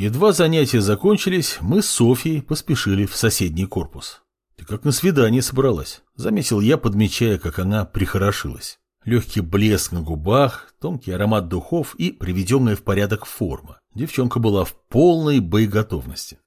Едва занятия закончились, мы с Софьей поспешили в соседний корпус. «Ты как на свидание собралась», — заметил я, подмечая, как она прихорошилась. Легкий блеск на губах, тонкий аромат духов и приведенная в порядок форма. Девчонка была в полной боеготовности.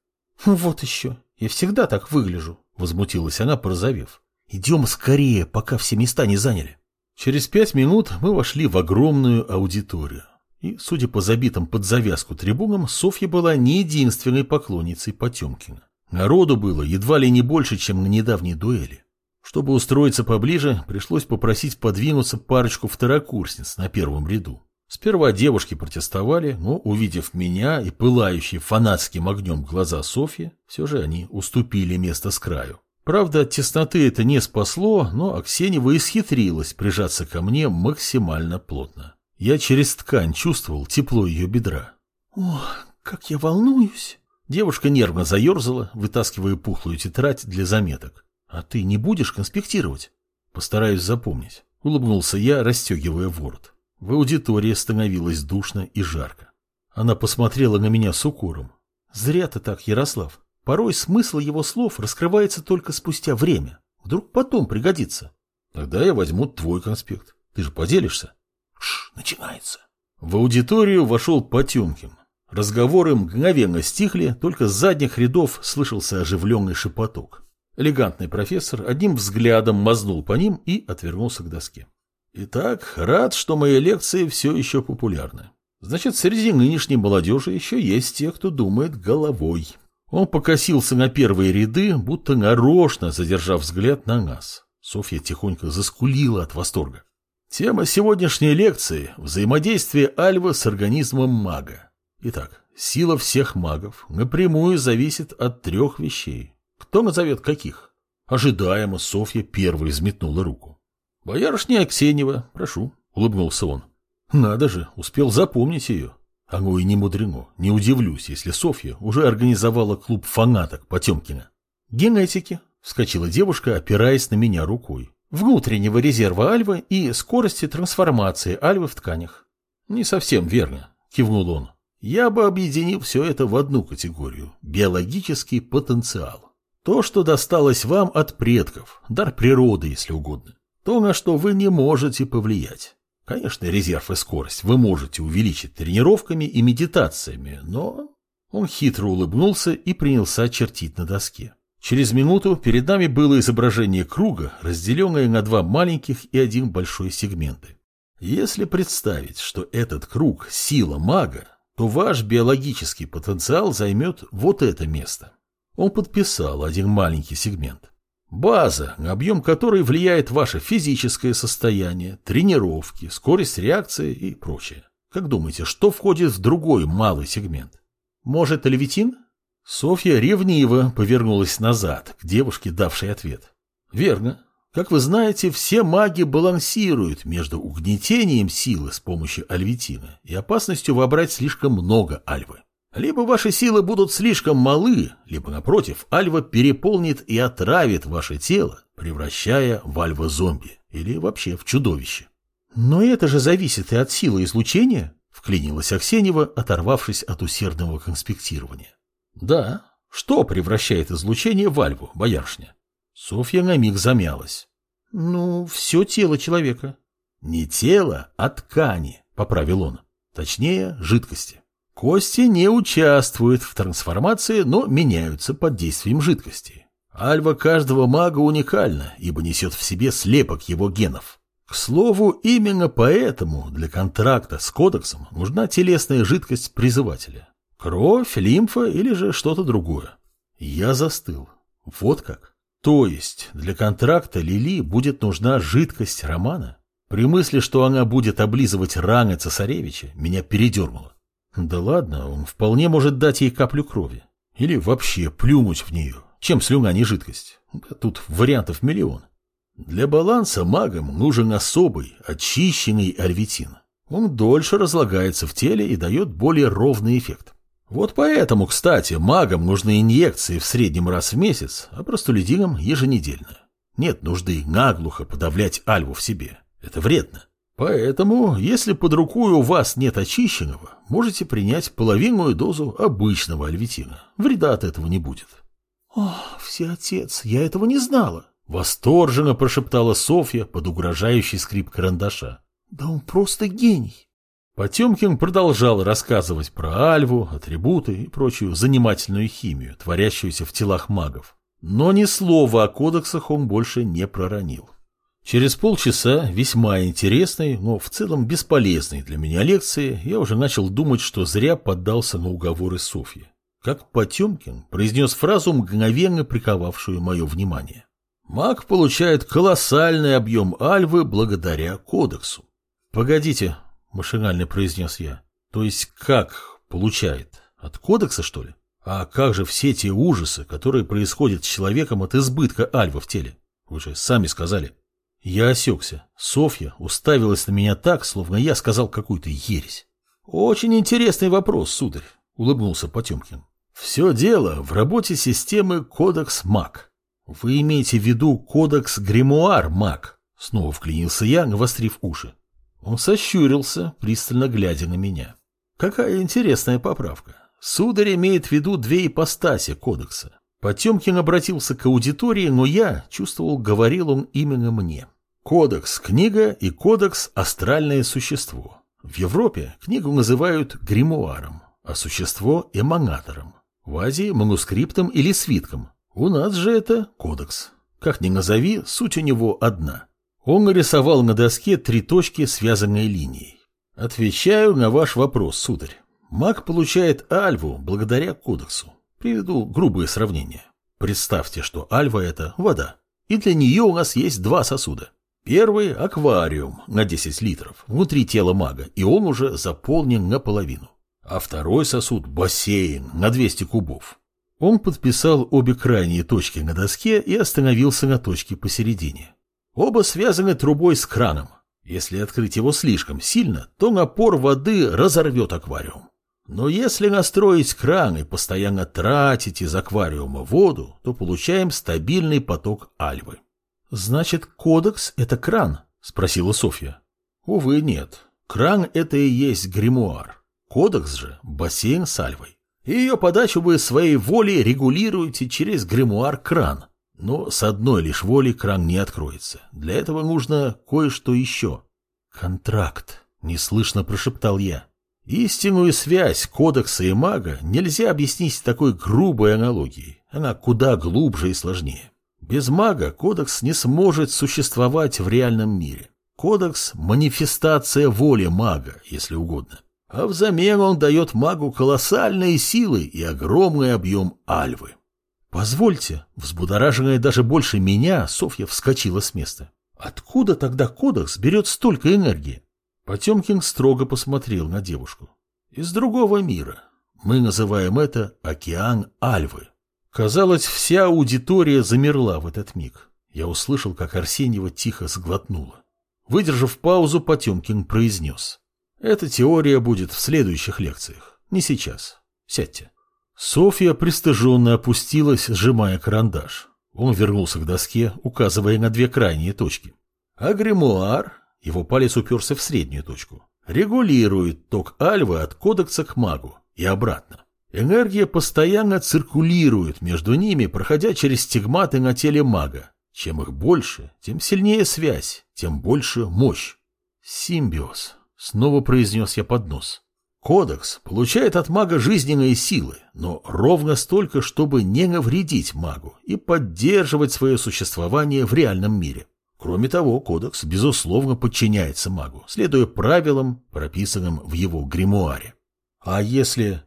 «Вот еще, я всегда так выгляжу», — возмутилась она, порозовев. «Идем скорее, пока все места не заняли». Через пять минут мы вошли в огромную аудиторию. И, судя по забитым под завязку трибунам, Софья была не единственной поклонницей Потемкина. Народу было едва ли не больше, чем на недавней дуэли. Чтобы устроиться поближе, пришлось попросить подвинуться парочку второкурсниц на первом ряду. Сперва девушки протестовали, но, увидев меня и пылающие фанатским огнем глаза Софьи, все же они уступили место с краю. Правда, от тесноты это не спасло, но Аксенева исхитрилась прижаться ко мне максимально плотно. Я через ткань чувствовал тепло ее бедра. «Ох, как я волнуюсь!» Девушка нервно заерзала, вытаскивая пухлую тетрадь для заметок. «А ты не будешь конспектировать?» «Постараюсь запомнить», — улыбнулся я, расстегивая ворот. В аудитории становилось душно и жарко. Она посмотрела на меня с укором. «Зря ты так, Ярослав. Порой смысл его слов раскрывается только спустя время. Вдруг потом пригодится». «Тогда я возьму твой конспект. Ты же поделишься?» «Шш, начинается». В аудиторию вошел Потемкин. Разговоры мгновенно стихли, только с задних рядов слышался оживленный шепоток. Элегантный профессор одним взглядом мазнул по ним и отвернулся к доске. Итак, рад, что мои лекции все еще популярны. Значит, среди нынешней молодежи еще есть те, кто думает головой. Он покосился на первые ряды, будто нарочно задержав взгляд на нас. Софья тихонько заскулила от восторга. Тема сегодняшней лекции – взаимодействие Альвы с организмом мага. Итак, сила всех магов напрямую зависит от трех вещей. Кто назовет каких? Ожидаемо Софья первой взметнула руку. «Боярышня Аксенева, прошу», — улыбнулся он. «Надо же, успел запомнить ее. Оно и не мудрено. Не удивлюсь, если Софья уже организовала клуб фанаток Потемкина». «Генетики», — вскочила девушка, опираясь на меня рукой. «Внутреннего резерва альвы и скорости трансформации альвы в тканях». «Не совсем верно», — кивнул он. Я бы объединил все это в одну категорию – биологический потенциал. То, что досталось вам от предков, дар природы, если угодно. То, на что вы не можете повлиять. Конечно, резерв и скорость вы можете увеличить тренировками и медитациями, но... Он хитро улыбнулся и принялся чертить на доске. Через минуту перед нами было изображение круга, разделенное на два маленьких и один большой сегменты. Если представить, что этот круг – сила мага, то ваш биологический потенциал займет вот это место. Он подписал один маленький сегмент. База, на объем которой влияет ваше физическое состояние, тренировки, скорость реакции и прочее. Как думаете, что входит в другой малый сегмент? Может, левитин? Софья ревниво повернулась назад к девушке, давшей ответ. Верно. Как вы знаете, все маги балансируют между угнетением силы с помощью альвитина и опасностью вобрать слишком много альвы. Либо ваши силы будут слишком малы, либо, напротив, альва переполнит и отравит ваше тело, превращая в альва-зомби или вообще в чудовище. Но это же зависит и от силы излучения, вклинилась Аксенева, оторвавшись от усердного конспектирования. Да, что превращает излучение в альву, боярышня? Софья на миг замялась. Ну, все тело человека. Не тело, а ткани, поправил он. Точнее, жидкости. Кости не участвуют в трансформации, но меняются под действием жидкости. Альва каждого мага уникальна, ибо несет в себе слепок его генов. К слову, именно поэтому для контракта с кодексом нужна телесная жидкость призывателя. Кровь, лимфа или же что-то другое. Я застыл. Вот как. То есть для контракта Лили будет нужна жидкость Романа? При мысли, что она будет облизывать раны цесаревича, меня передернуло. Да ладно, он вполне может дать ей каплю крови. Или вообще плюнуть в нее. Чем слюна не жидкость? Тут вариантов миллион. Для баланса магам нужен особый, очищенный альвитин. Он дольше разлагается в теле и дает более ровный эффект. Вот поэтому, кстати, магам нужны инъекции в среднем раз в месяц, а простолюдинам еженедельно. Нет нужды наглухо подавлять альву в себе. Это вредно. Поэтому, если под рукой у вас нет очищенного, можете принять половинную дозу обычного альвитина. Вреда от этого не будет. «Ох, всеотец, я этого не знала!» Восторженно прошептала Софья под угрожающий скрип карандаша. «Да он просто гений!» Потемкин продолжал рассказывать про альву, атрибуты и прочую занимательную химию, творящуюся в телах магов. Но ни слова о кодексах он больше не проронил. Через полчаса весьма интересной, но в целом бесполезной для меня лекции я уже начал думать, что зря поддался на уговоры Софьи. Как Потемкин произнес фразу, мгновенно приковавшую мое внимание. Маг получает колоссальный объем альвы благодаря кодексу. «Погодите», — машинально произнес я, — «то есть как получает? От кодекса, что ли? А как же все те ужасы, которые происходят с человеком от избытка альвы в теле? Вы же сами сказали». Я осекся. Софья уставилась на меня так, словно я сказал какую-то ересь. «Очень интересный вопрос, сударь», — улыбнулся Потемкин. «Все дело в работе системы Кодекс МАК. Вы имеете в виду Кодекс Гримуар МАК?» Снова вклинился я, навострив уши. Он сощурился, пристально глядя на меня. «Какая интересная поправка. Сударь имеет в виду две ипостаси Кодекса. Потемкин обратился к аудитории, но я чувствовал, говорил он именно мне. Кодекс – книга и кодекс – астральное существо. В Европе книгу называют гримуаром, а существо – эманатором. В Азии – манускриптом или свитком. У нас же это кодекс. Как ни назови, суть у него одна. Он нарисовал на доске три точки, связанные линией. Отвечаю на ваш вопрос, сударь. Маг получает альву благодаря кодексу. Приведу грубое сравнение. Представьте, что альва – это вода. И для нее у нас есть два сосуда. Первый – аквариум на 10 литров внутри тела мага, и он уже заполнен наполовину. А второй сосуд – бассейн на 200 кубов. Он подписал обе крайние точки на доске и остановился на точке посередине. Оба связаны трубой с краном. Если открыть его слишком сильно, то напор воды разорвет аквариум. Но если настроить кран и постоянно тратить из аквариума воду, то получаем стабильный поток альвы. «Значит, кодекс — это кран?» — спросила Софья. «Увы, нет. Кран — это и есть гримуар. Кодекс же — бассейн с альвой. Ее подачу вы своей волей регулируете через гримуар-кран. Но с одной лишь воли кран не откроется. Для этого нужно кое-что еще. «Контракт», — неслышно прошептал я. Истинную связь кодекса и мага нельзя объяснить такой грубой аналогией. Она куда глубже и сложнее. Без мага кодекс не сможет существовать в реальном мире. Кодекс – манифестация воли мага, если угодно. А взамен он дает магу колоссальные силы и огромный объем альвы. «Позвольте», взбудораженная даже больше меня, Софья вскочила с места. «Откуда тогда кодекс берет столько энергии?» Потемкин строго посмотрел на девушку. «Из другого мира. Мы называем это океан Альвы. Казалось, вся аудитория замерла в этот миг. Я услышал, как Арсеньева тихо сглотнула. Выдержав паузу, Потемкин произнес. Эта теория будет в следующих лекциях. Не сейчас. Сядьте. Софья пристыженно опустилась, сжимая карандаш. Он вернулся к доске, указывая на две крайние точки. А гримуар, его палец уперся в среднюю точку, регулирует ток альвы от кодекса к магу и обратно. Энергия постоянно циркулирует между ними, проходя через стигматы на теле мага. Чем их больше, тем сильнее связь, тем больше мощь. Симбиоз. Снова произнес я под нос. Кодекс получает от мага жизненные силы, но ровно столько, чтобы не навредить магу и поддерживать свое существование в реальном мире. Кроме того, кодекс, безусловно, подчиняется магу, следуя правилам, прописанным в его гримуаре. А если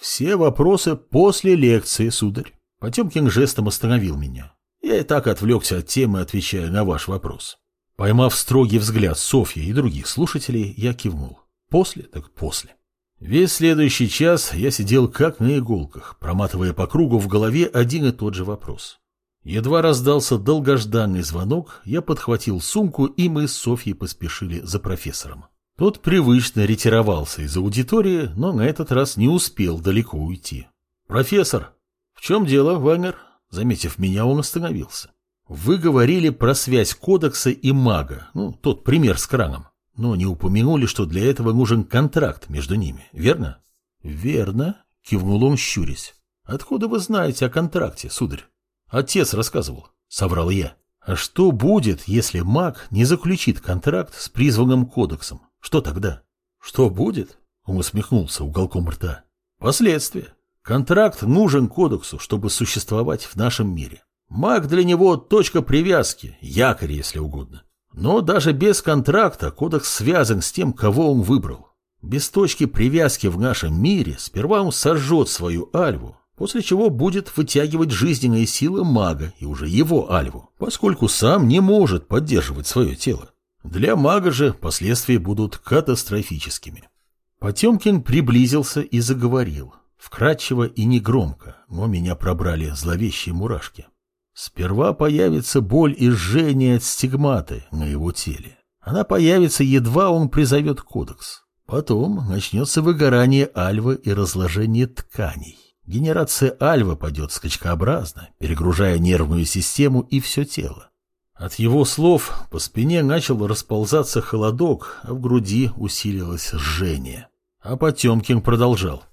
все вопросы после лекции, сударь. Потемкин жестом остановил меня. Я и так отвлекся от темы, отвечая на ваш вопрос. Поймав строгий взгляд Софьи и других слушателей, я кивнул. После так после. Весь следующий час я сидел как на иголках, проматывая по кругу в голове один и тот же вопрос. Едва раздался долгожданный звонок, я подхватил сумку, и мы с Софьей поспешили за профессором. Тот привычно ретировался из аудитории, но на этот раз не успел далеко уйти. «Профессор, в чем дело, Вагнер?» Заметив меня, он остановился. «Вы говорили про связь кодекса и мага, ну, тот пример с краном. Но не упомянули, что для этого нужен контракт между ними, верно? Верно, кивнул он, щурясь. Откуда вы знаете о контракте, сударь? Отец рассказывал, соврал я. А что будет, если маг не заключит контракт с призванным кодексом? Что тогда? Что будет? Он усмехнулся уголком рта. Последствия. Контракт нужен кодексу, чтобы существовать в нашем мире. Маг для него точка привязки, якорь, если угодно. Но даже без контракта кодекс связан с тем, кого он выбрал. Без точки привязки в нашем мире сперва он сожжет свою альву, после чего будет вытягивать жизненные силы мага и уже его альву, поскольку сам не может поддерживать свое тело. Для мага же последствия будут катастрофическими. Потемкин приблизился и заговорил, вкрадчиво и негромко, но меня пробрали зловещие мурашки. Сперва появится боль и жжение от стигматы на его теле. Она появится, едва он призовет кодекс. Потом начнется выгорание альвы и разложение тканей. Генерация альвы пойдет скачкообразно, перегружая нервную систему и все тело. От его слов по спине начал расползаться холодок, а в груди усилилось жжение. А Потемкин продолжал.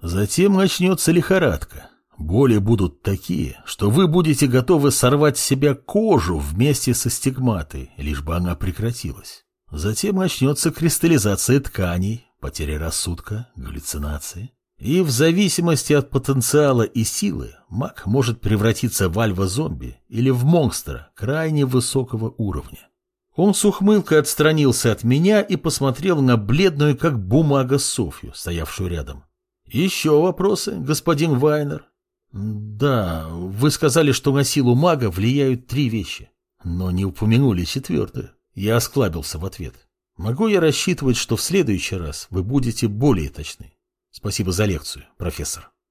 Затем начнется лихорадка. Боли будут такие, что вы будете готовы сорвать с себя кожу вместе со стигматой, лишь бы она прекратилась. Затем начнется кристаллизация тканей, потеря рассудка, галлюцинации. И в зависимости от потенциала и силы маг может превратиться в альва-зомби или в монстра крайне высокого уровня. Он с ухмылкой отстранился от меня и посмотрел на бледную, как бумага, Софью, стоявшую рядом. «Еще вопросы, господин Вайнер?» Да, вы сказали, что на силу мага влияют три вещи, но не упомянули четвертую. Я осклабился в ответ. Могу я рассчитывать, что в следующий раз вы будете более точны? Спасибо за лекцию, профессор.